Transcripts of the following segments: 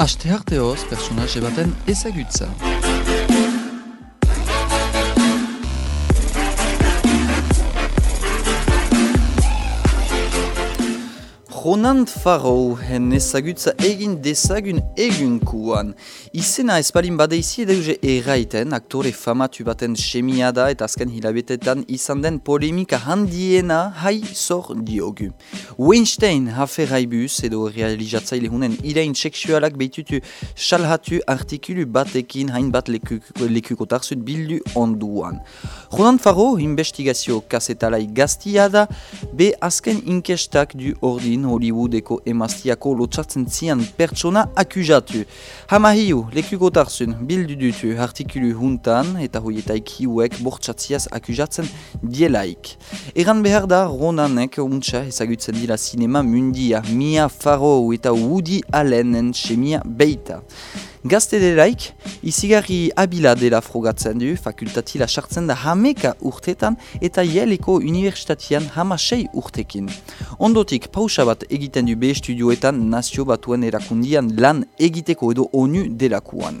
Aste arteoz, personaje baten ezagutza. Ronald Farrow ezagutza egin dezagun egunkuan. Izena espalin badeizi edeuze erraiten, aktore famatu baten semia da eta azken hilabetetan izan den polemika handiena hai zor diogu. Weinstein bus edo realizatzaile hunen irain seksualak behitutu salhatu artikulu batekin hainbat lekukotarzut bildu onduan. Ronald Farrow investigazio kasetalai gaztia da, be azken inkestak du ordin Hollywoodeko emaztiako lotxatzen zian pertsona akuzatu. Hamahiu, lekuko tarzun, bildu dutu artikulu juntan eta hoietaik hiuek bortxatziaz akuzatzen dielaik. Eran behar da Ronanek untsa ezagutzen dira sinema mundia, Mia Farrow eta Woody Allenen semia beita. Gazte delaik, izigarri abila dela frogatzen du, fakultatila sartzen da hameka urtetan eta jeleko universitatian hamasei urtekin. Ondotik, pausa bat egiten du B-studioetan nazio batuen erakundian lan egiteko edo onu delakuan.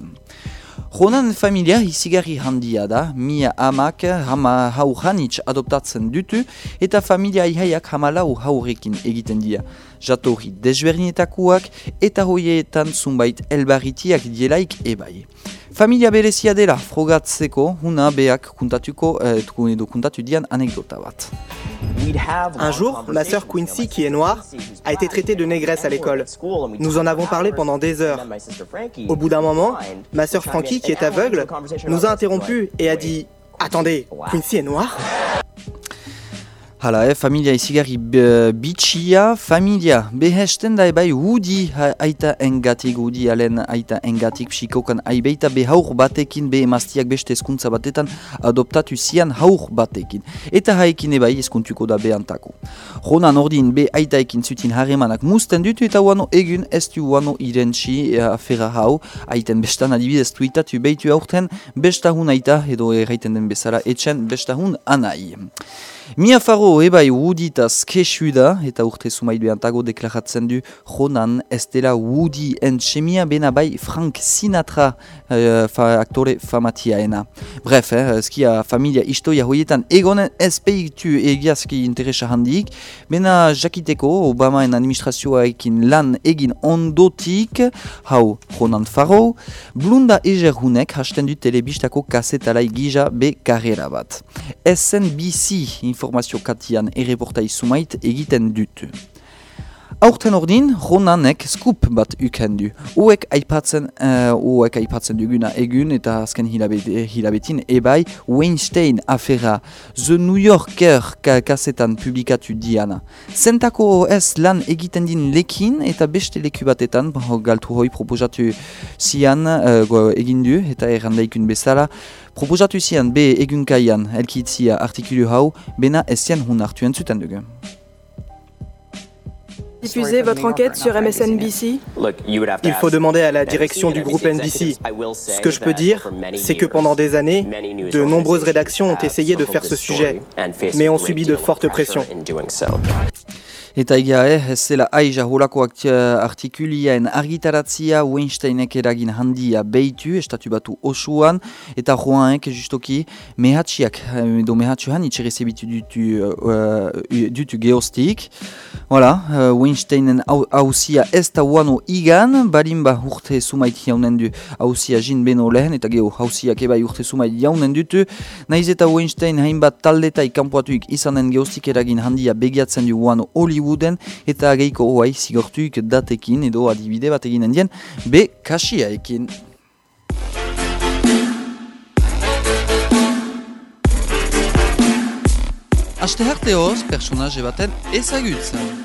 Ronan familia izigarri handia da, mia amak hama haujanitz adoptatzen dutu eta familia ihaiak hamalau haurekin egiten dira. Jatorri desberdinetakoak eta hoietan zumbait elbarritiak dielaik ebai. Familia berezia dela frogatzeko huna beak kuntatuko eh, edo kuntatu dian anekdota bat. Un jour, ma sœur Quincy, qui est noire, a été traitée de négresse à l'école. Nous en avons parlé pendant des heures. Au bout d'un moment, ma sœur Frankie, qui est aveugle, nous a interrompus et a dit Attendez, Quincy est noire? Hala, eh, familia izigarri bitxia, familia behesten da ebai hudi aita engatik, hudi alen aita engatik psikokan aibeita be haur batekin, be emaztiak beste eskuntza batetan adoptatu zian haur batekin. Eta haekin ebai eskuntuko da behantako. Ronan ordin be aitaekin zutin harremanak musten dutu eta uano egun ez du uano irentxi uh, afera hau, aiten bestan adibidez tuitatu behitu aurten, bestahun aita edo erraiten den bezala etxen bestahun anai. Mia Faro ebai Wooditaz kesu da, eta urte sumaidu antago deklaratzen du Ronan ez Woody entxemia bena bai Frank Sinatra uh, fa, aktore famatiaena. Bref, eh, eskia familia istoia hoietan egonen ez peitu egiazki interesa handik, bena jakiteko Obamaen administrazioaekin lan egin ondotik, hau Ronan Faro, blunda eger hunek hasten du telebistako kasetalai gija be karrera bat. SNBC informazio katian erreportai sumait egiten dut. Aurten ordin, Ronanek skup bat ukendu. Uek aipatzen, uh, uek aipatzen duguna egun eta azken hilabetin ebai Weinstein afera The New Yorker kasetan publikatu diana. Zentako ez lan egiten din lekin eta beste leku batetan galtu hoi proposatu zian uh, egindu eta errandaikun bezala proposatu zian be egunkaian elkitzia artikulu hau bena ez zian hun hartu entzuten dugu. Diffuser votre enquête sur MSNBC Il faut demander à la direction du groupe NBC. Ce que je peux dire, c'est que pendant des années, de nombreuses rédactions ont essayé de faire ce sujet, mais ont subi de fortes pressions. Eta egia eh, ez zela aiza holako artikulien argitaratzia Weinsteinek eragin handia behitu, estatu batu osuan, eta joanek justoki mehatxiak, edo mehatxuan itxerezebitu dutu, uh, dutu geostik. Voilà, uh, Weinsteinen hausia ez da uano igan, balimba urte sumait jaunen du hausia jin beno lehen, eta geho hausiak ebai urte sumait jaunen dutu. Naiz eta Weinstein hainbat taldeta ikampuatuik izanen geostik eragin handia begiatzen du uano oli Hollywooden eta geiko hoai zigortuik datekin edo adibide bat eginen dien be kasiaekin. Aste harteoz, personaje baten ezagutzen.